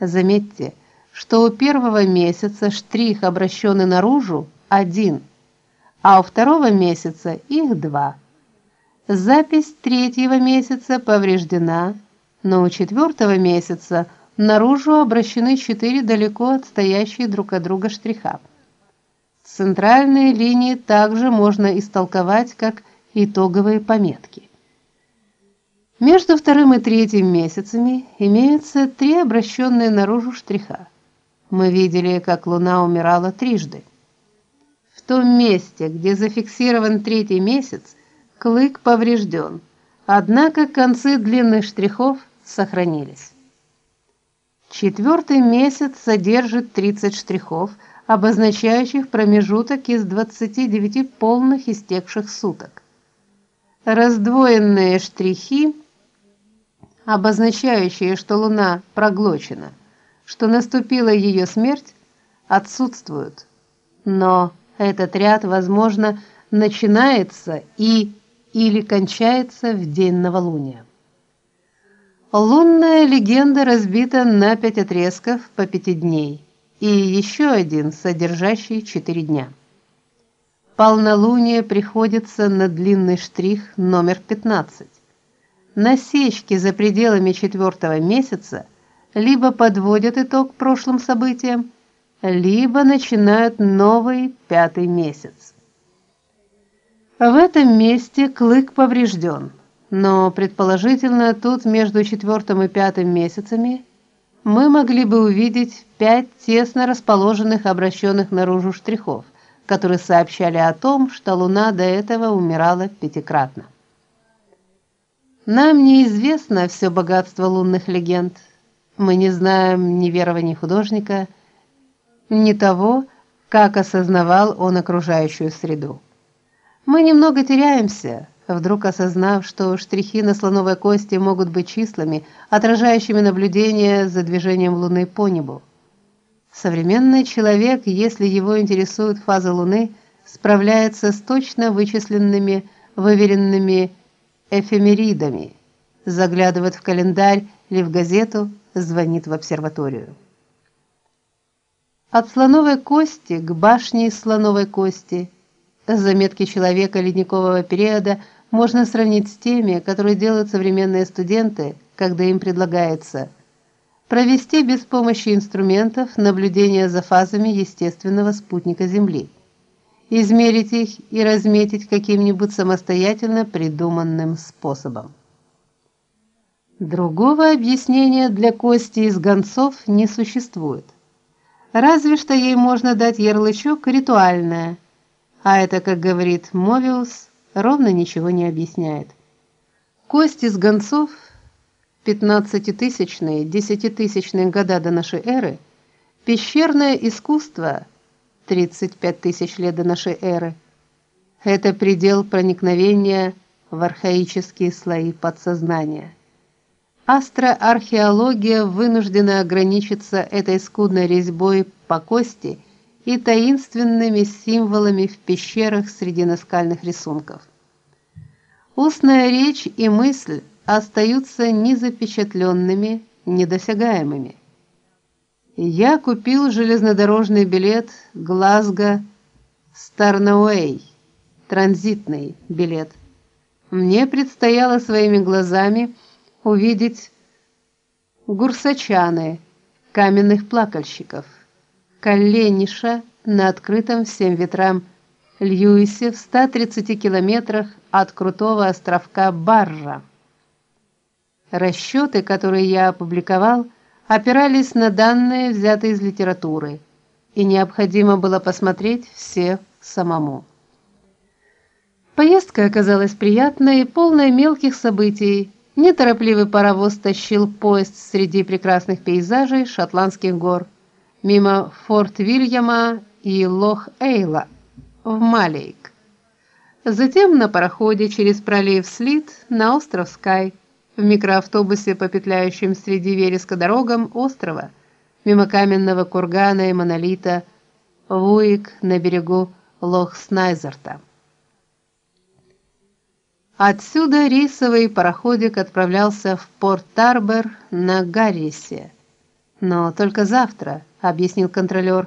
Заметьте, что у первого месяца штрих, обращенный наружу, один, а у второго месяца их два. Запись третьего месяца повреждена, но у четвертого месяца наружу обращены четыре далеко отстоящие друг от друга штриха. Центральные линии также можно истолковать как итоговые пометки. Между вторым и третьим месяцами имеются три обращенные наружу штриха. Мы видели, как Луна умирала трижды. В том месте, где зафиксирован третий месяц, клык поврежден, однако концы длинных штрихов сохранились. Четвертый месяц содержит 30 штрихов, обозначающих промежуток из 29 полных истекших суток. Раздвоенные штрихи обозначающие, что Луна проглочена, что наступила ее смерть, отсутствуют. Но этот ряд, возможно, начинается и или кончается в день новолуния. Лунная легенда разбита на пять отрезков по пяти дней и еще один, содержащий четыре дня. Полнолуние приходится на длинный штрих номер 15 насечки за пределами четвертого месяца либо подводят итог прошлым событиям, либо начинают новый пятый месяц. В этом месте клык поврежден, но предположительно тут между четвертым и пятым месяцами мы могли бы увидеть пять тесно расположенных обращенных наружу штрихов, которые сообщали о том, что Луна до этого умирала пятикратно. Нам неизвестно все богатство лунных легенд. Мы не знаем ни верований художника, ни того, как осознавал он окружающую среду. Мы немного теряемся, вдруг осознав, что штрихи на слоновой кости могут быть числами, отражающими наблюдение за движением Луны по небу. Современный человек, если его интересуют фазы Луны, справляется с точно вычисленными, выверенными эфемеридами, заглядывает в календарь или в газету, звонит в обсерваторию. От слоновой кости к башне из слоновой кости. Заметки человека ледникового периода можно сравнить с теми, которые делают современные студенты, когда им предлагается. Провести без помощи инструментов наблюдение за фазами естественного спутника Земли измерить их и разметить каким-нибудь самостоятельно придуманным способом. Другого объяснения для кости из гонцов не существует. Разве что ей можно дать ярлычок ритуальное, а это, как говорит Мовиус, ровно ничего не объясняет. Кость из гонцов 15-тысячные, 10-тысячные года до нашей эры пещерное искусство 35 тысяч лет до нашей эры. Это предел проникновения в архаические слои подсознания. Астроархеология вынуждена ограничиться этой скудной резьбой по кости и таинственными символами в пещерах среди наскальных рисунков. Устная речь и мысль остаются незапечатленными, недосягаемыми. Я купил железнодорожный билет Глазго Старнауэй, транзитный билет. Мне предстояло своими глазами увидеть гурсачаны, каменных плакальщиков, Каллениша на открытом всем ветрам Льюисе в 130 километрах от крутого островка Баржа. Расчеты, которые я опубликовал, опирались на данные, взятые из литературы, и необходимо было посмотреть все самому. Поездка оказалась приятной и полной мелких событий. Неторопливый паровоз тащил поезд среди прекрасных пейзажей шотландских гор, мимо Форт Вильяма и Лох-Эйла в Малейк. Затем на пароходе через пролив Слит на остров Скай в микроавтобусе по петляющим среди вереска дорогам острова, мимо каменного кургана и монолита, в Уик на берегу Лох-Снайзерта. Отсюда рейсовый пароходик отправлялся в Порт-Тарбор на Гаррисе, Но только завтра, объяснил контролер.